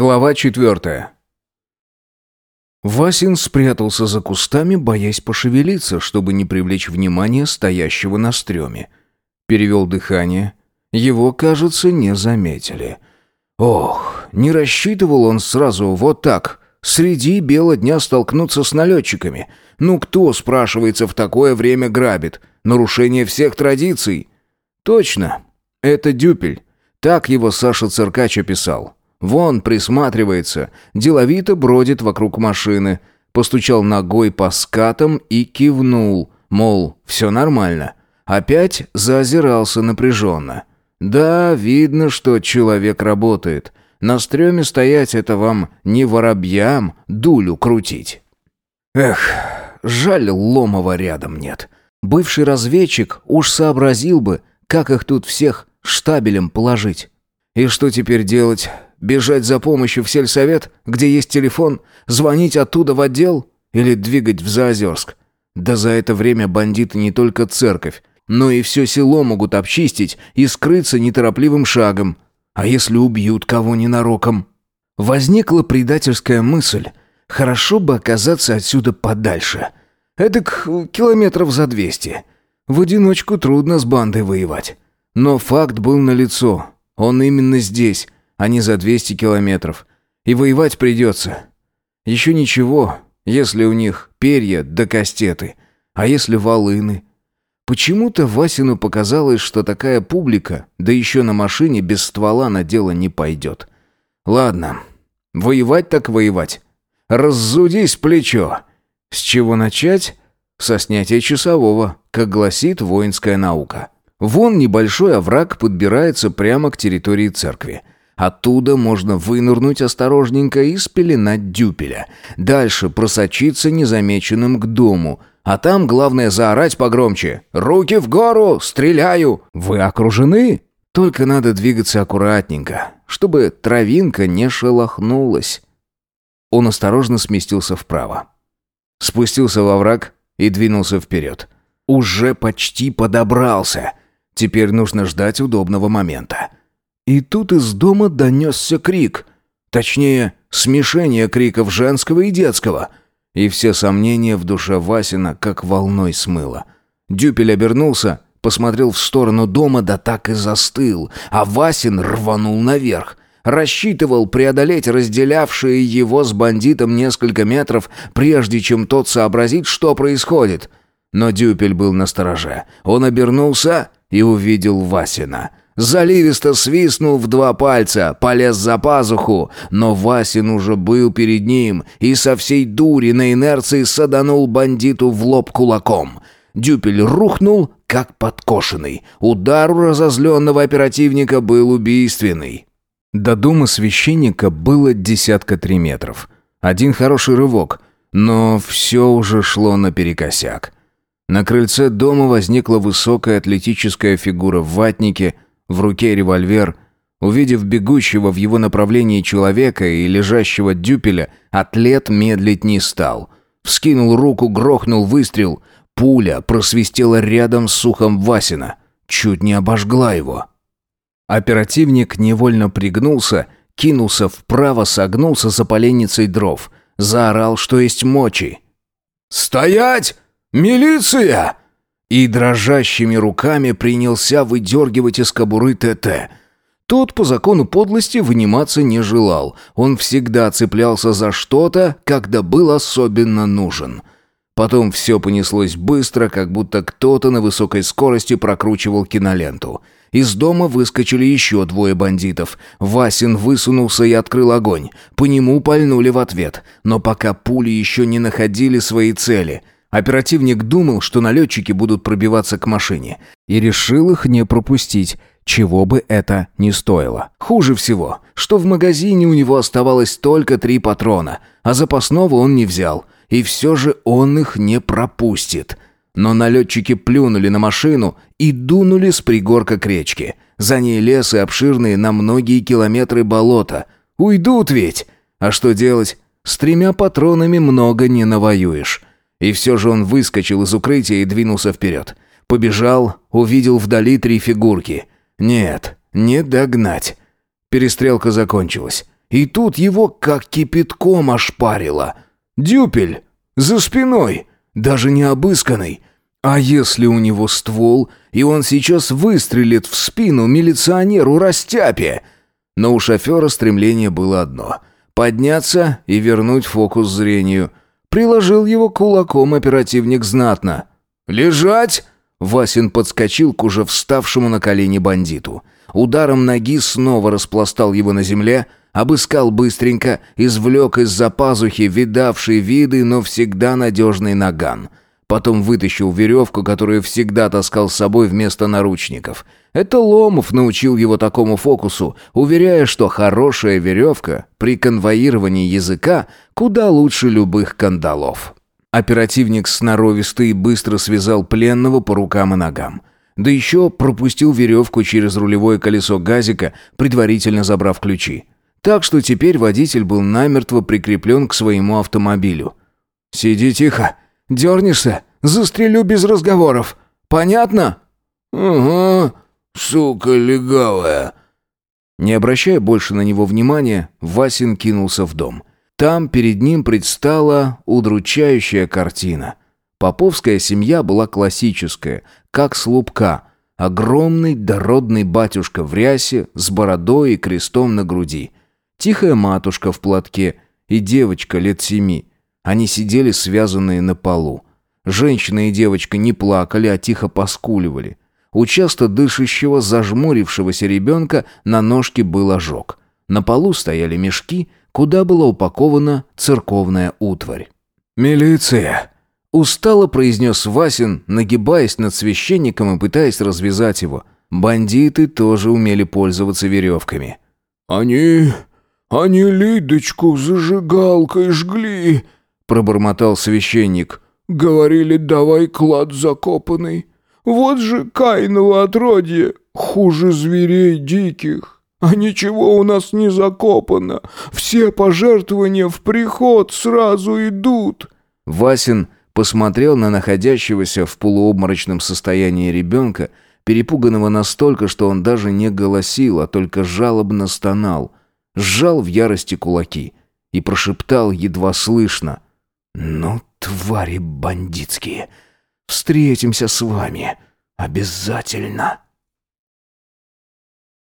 Глава четвертая. Васин спрятался за кустами, боясь пошевелиться, чтобы не привлечь внимание стоящего на стреме. Перевел дыхание. Его, кажется, не заметили. Ох, не рассчитывал он сразу вот так, среди бела дня столкнуться с налетчиками. Ну кто, спрашивается, в такое время грабит? Нарушение всех традиций. Точно, это дюпель. Так его Саша Циркач описал. Вон, присматривается, деловито бродит вокруг машины. Постучал ногой по скатам и кивнул, мол, все нормально. Опять заозирался напряженно. Да, видно, что человек работает. На стреме стоять это вам не воробьям дулю крутить. Эх, жаль, Ломова рядом нет. Бывший разведчик уж сообразил бы, как их тут всех штабелем положить. И что теперь делать? Бежать за помощью в сельсовет, где есть телефон, звонить оттуда в отдел или двигать в Заозерск? Да за это время бандиты не только церковь, но и все село могут обчистить и скрыться неторопливым шагом. А если убьют кого ненароком? Возникла предательская мысль. Хорошо бы оказаться отсюда подальше. Эдак километров за двести. В одиночку трудно с бандой воевать. Но факт был налицо. Он именно здесь, а не за 200 километров. И воевать придется. Еще ничего, если у них перья да кастеты. А если волыны? Почему-то Васину показалось, что такая публика, да еще на машине без ствола на дело не пойдет. Ладно, воевать так воевать. Раззудись плечо. С чего начать? Со снятия часового, как гласит воинская наука. Вон небольшой овраг подбирается прямо к территории церкви. Оттуда можно вынырнуть осторожненько и спеленать дюпеля. Дальше просочиться незамеченным к дому. А там главное заорать погромче. «Руки в гору! Стреляю!» «Вы окружены?» Только надо двигаться аккуратненько, чтобы травинка не шелохнулась. Он осторожно сместился вправо. Спустился во враг и двинулся вперед. Уже почти подобрался. Теперь нужно ждать удобного момента. И тут из дома донесся крик. Точнее, смешение криков женского и детского. И все сомнения в душе Васина как волной смыло. Дюпель обернулся, посмотрел в сторону дома, да так и застыл. А Васин рванул наверх. Рассчитывал преодолеть разделявшие его с бандитом несколько метров, прежде чем тот сообразит, что происходит. Но Дюпель был настороже. Он обернулся и увидел Васина. Заливисто свистнул в два пальца, полез за пазуху, но Васин уже был перед ним и со всей дури на инерции саданул бандиту в лоб кулаком. Дюпель рухнул, как подкошенный. Удар у разозленного оперативника был убийственный. До дома священника было десятка три метров. Один хороший рывок, но все уже шло наперекосяк. На крыльце дома возникла высокая атлетическая фигура в ватнике – в руке револьвер. Увидев бегущего в его направлении человека и лежащего дюпеля, атлет медлить не стал. Вскинул руку, грохнул выстрел. Пуля просвистела рядом с ухом Васина. Чуть не обожгла его. Оперативник невольно пригнулся, кинулся вправо, согнулся за поленницей дров. Заорал, что есть мочи. «Стоять! Милиция!» И дрожащими руками принялся выдергивать из кобуры ТТ. Тот по закону подлости выниматься не желал. Он всегда цеплялся за что-то, когда был особенно нужен. Потом все понеслось быстро, как будто кто-то на высокой скорости прокручивал киноленту. Из дома выскочили еще двое бандитов. Васин высунулся и открыл огонь. По нему пальнули в ответ. Но пока пули еще не находили свои цели – Оперативник думал, что налетчики будут пробиваться к машине, и решил их не пропустить, чего бы это ни стоило. Хуже всего, что в магазине у него оставалось только три патрона, а запасного он не взял, и все же он их не пропустит. Но налетчики плюнули на машину и дунули с пригорка к речке. За ней лес и обширные на многие километры болота. Уйдут ведь! А что делать? С тремя патронами много не навоюешь. И все же он выскочил из укрытия и двинулся вперед. Побежал, увидел вдали три фигурки. Нет, не догнать. Перестрелка закончилась. И тут его как кипятком ошпарило. Дюпель! За спиной! Даже не обысканный! А если у него ствол, и он сейчас выстрелит в спину милиционеру Растяпе? Но у шофера стремление было одно — подняться и вернуть фокус зрению. Приложил его кулаком оперативник знатно. «Лежать!» Васин подскочил к уже вставшему на колени бандиту. Ударом ноги снова распластал его на земле, обыскал быстренько, извлек из-за пазухи видавший виды, но всегда надежный наган — Потом вытащил веревку, которую всегда таскал с собой вместо наручников. Это Ломов научил его такому фокусу, уверяя, что хорошая веревка при конвоировании языка куда лучше любых кандалов. Оперативник сноровисто быстро связал пленного по рукам и ногам. Да еще пропустил веревку через рулевое колесо газика, предварительно забрав ключи. Так что теперь водитель был намертво прикреплен к своему автомобилю. «Сиди тихо», Дернешься? Застрелю без разговоров. Понятно?» «Ага, сука легавая». Не обращая больше на него внимания, Васин кинулся в дом. Там перед ним предстала удручающая картина. Поповская семья была классическая, как слупка. Огромный дородный батюшка в рясе, с бородой и крестом на груди. Тихая матушка в платке и девочка лет семи. Они сидели связанные на полу. Женщина и девочка не плакали, а тихо поскуливали. У часто дышащего, зажмурившегося ребенка на ножке был ожог. На полу стояли мешки, куда была упакована церковная утварь. «Милиция!» — устало произнес Васин, нагибаясь над священником и пытаясь развязать его. Бандиты тоже умели пользоваться веревками. «Они... они Лидочку зажигалкой жгли!» Пробормотал священник. «Говорили, давай клад закопанный. Вот же Каиново отродье, хуже зверей диких. А ничего у нас не закопано. Все пожертвования в приход сразу идут». Васин посмотрел на находящегося в полуобморочном состоянии ребенка, перепуганного настолько, что он даже не голосил, а только жалобно стонал, сжал в ярости кулаки и прошептал едва слышно — «Ну, твари бандитские, встретимся с вами. Обязательно!»